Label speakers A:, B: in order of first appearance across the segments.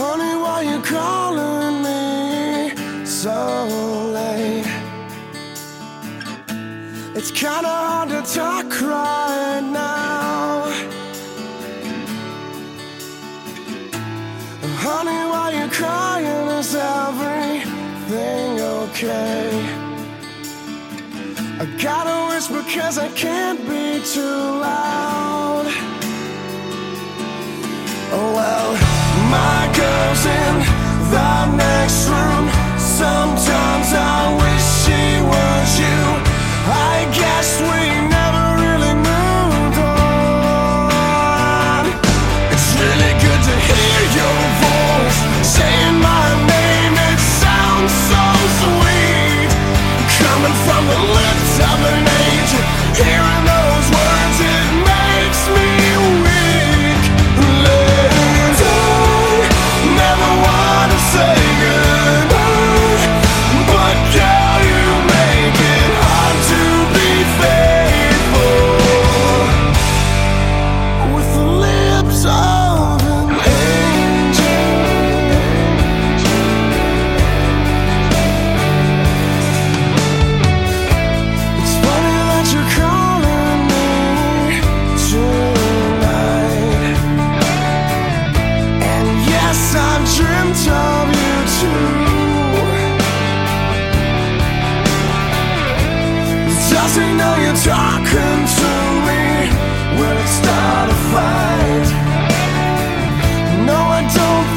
A: Honey, why you calling me so late? It's kinda hard to talk right now. Honey, why you crying? Is everything okay? I gotta whisper cause I can't be too In the next Cause I know you're talking to me Will it start a fight? No, I don't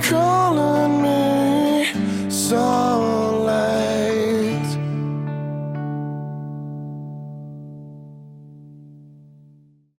A: 空了。